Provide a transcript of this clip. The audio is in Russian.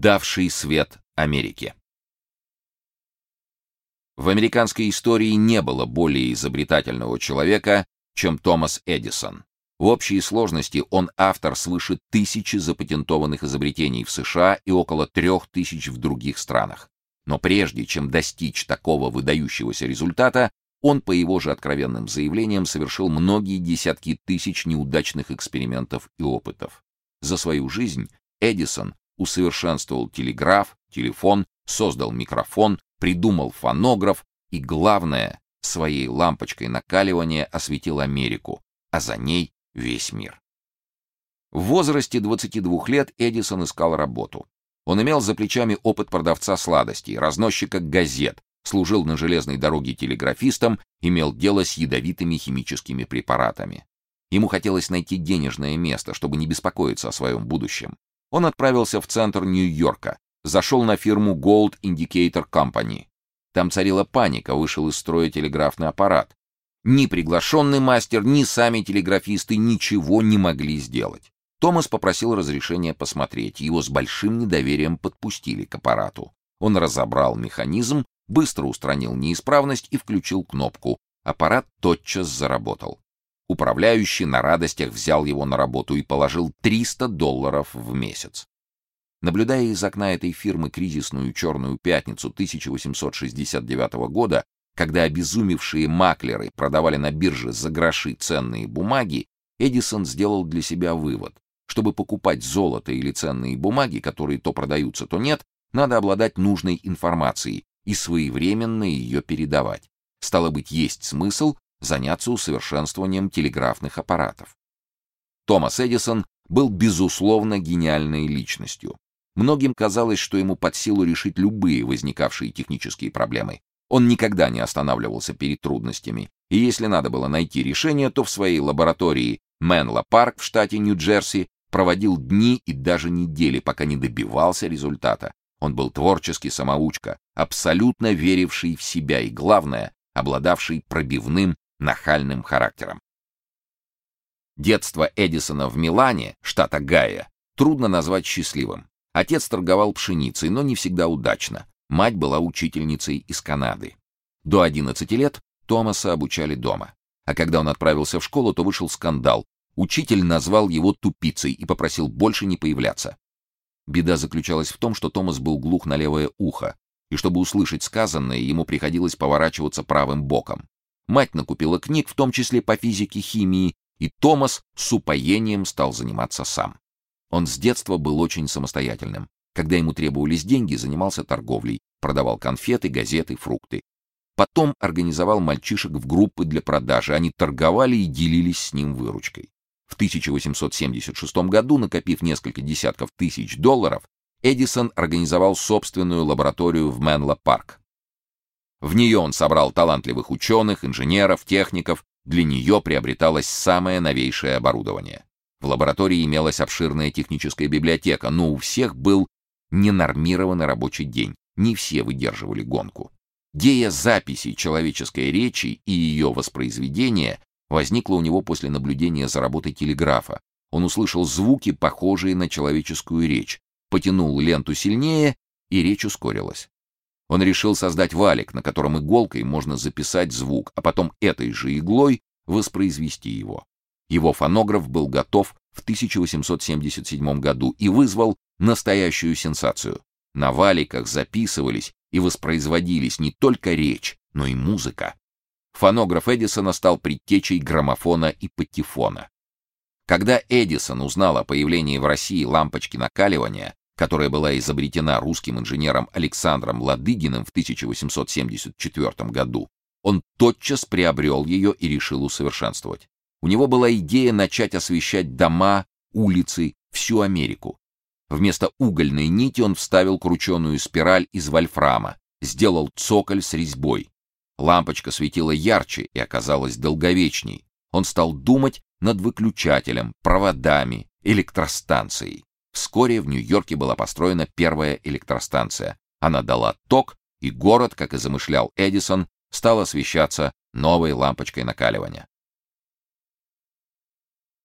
давший свет Америке. В американской истории не было более изобретательного человека, чем Томас Эдисон. В общей сложности он автор свыше тысячи запатентованных изобретений в США и около трех тысяч в других странах. Но прежде чем достичь такого выдающегося результата, он по его же откровенным заявлениям совершил многие десятки тысяч неудачных экспериментов и опытов. За свою жизнь Эдисон усовершенствовал телеграф, телефон, создал микрофон, придумал фонограф и, главное, своей лампочкой накаливания осветил Америку, а за ней весь мир. В возрасте 22 лет Эдисон искал работу. Он имел за плечами опыт продавца сладостей, разносчика газет, служил на железной дороге телеграфистом, имел дело с ядовитыми химическими препаратами. Ему хотелось найти денежное место, чтобы не беспокоиться о своем будущем. Он отправился в центр Нью-Йорка, зашел на фирму Gold Indicator Company. Там царила паника, вышел из строя телеграфный аппарат. Ни приглашенный мастер, ни сами телеграфисты ничего не могли сделать. Томас попросил разрешения посмотреть, его с большим недоверием подпустили к аппарату. Он разобрал механизм, быстро устранил неисправность и включил кнопку. Аппарат тотчас заработал. Управляющий на радостях взял его на работу и положил 300 долларов в месяц. Наблюдая из окна этой фирмы кризисную черную пятницу 1869 года, когда обезумевшие маклеры продавали на бирже за гроши ценные бумаги, Эдисон сделал для себя вывод: чтобы покупать золото или ценные бумаги, которые то продаются, то нет, надо обладать нужной информацией и своевременно ее передавать. Стало быть, есть смысл заняться усовершенствованием телеграфных аппаратов. Томас Эдисон был безусловно гениальной личностью. Многим казалось, что ему под силу решить любые возникавшие технические проблемы. Он никогда не останавливался перед трудностями, и если надо было найти решение, то в своей лаборатории Менло Парк в штате Нью-Джерси проводил дни и даже недели, пока не добивался результата. Он был творческий самоучка, абсолютно веривший в себя и, главное, обладавший пробивным нахальным характером. Детство Эдисона в Милане, штат Огайо, трудно назвать счастливым. Отец торговал пшеницей, но не всегда удачно. Мать была учительницей из Канады. До 11 лет Томаса обучали дома. А когда он отправился в школу, то вышел скандал. Учитель назвал его тупицей и попросил больше не появляться. Беда заключалась в том, что Томас был глух на левое ухо, и чтобы услышать сказанное, ему приходилось поворачиваться правым боком. Мать накупила книг, в том числе по физике, химии, и Томас с упоением стал заниматься сам. Он с детства был очень самостоятельным. Когда ему требовались деньги, занимался торговлей, продавал конфеты, газеты, фрукты. Потом организовал мальчишек в группы для продажи, они торговали и делились с ним выручкой. В 1876 году, накопив несколько десятков тысяч долларов, Эдисон организовал собственную лабораторию в Менло-парк. В нее он собрал талантливых ученых, инженеров, техников, для нее приобреталось самое новейшее оборудование. В лаборатории имелась обширная техническая библиотека, но у всех был ненормированный рабочий день. Не все выдерживали гонку. Идея записи человеческой речи и ее воспроизведения возникла у него после наблюдения за работой телеграфа. Он услышал звуки, похожие на человеческую речь, потянул ленту сильнее, и речь ускорилась. Он решил создать валик, на котором иголкой можно записать звук, а потом этой же иглой воспроизвести его. Его фонограф был готов в 1877 году и вызвал настоящую сенсацию. На валиках записывались и воспроизводились не только речь, но и музыка. Фонограф Эдисона стал предтечей граммофона и патефона. Когда Эдисон узнал о появлении в России лампочки накаливания, которая была изобретена русским инженером Александром Ладыгиным в 1874 году, он тотчас приобрел ее и решил усовершенствовать. У него была идея начать освещать дома, улицы, всю Америку. Вместо угольной нити он вставил крученую спираль из вольфрама, сделал цоколь с резьбой. Лампочка светила ярче и оказалась долговечней. Он стал думать над выключателем, проводами, электростанцией. Вскоре в Нью-Йорке была построена первая электростанция. Она дала ток, и город, как и замышлял Эдисон, стал освещаться новой лампочкой накаливания.